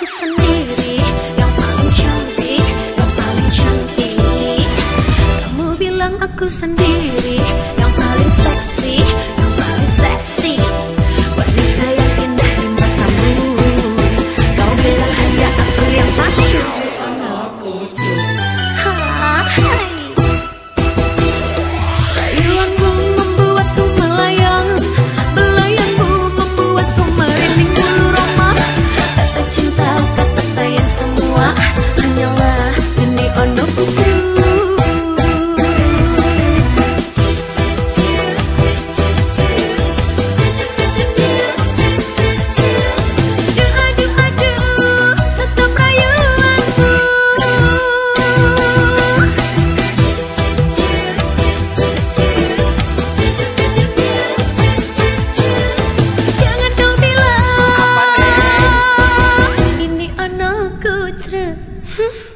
aku sendiri yang paling cantik, yang paling cantik. Kamu bilang aku sendiri. Mm-hmm.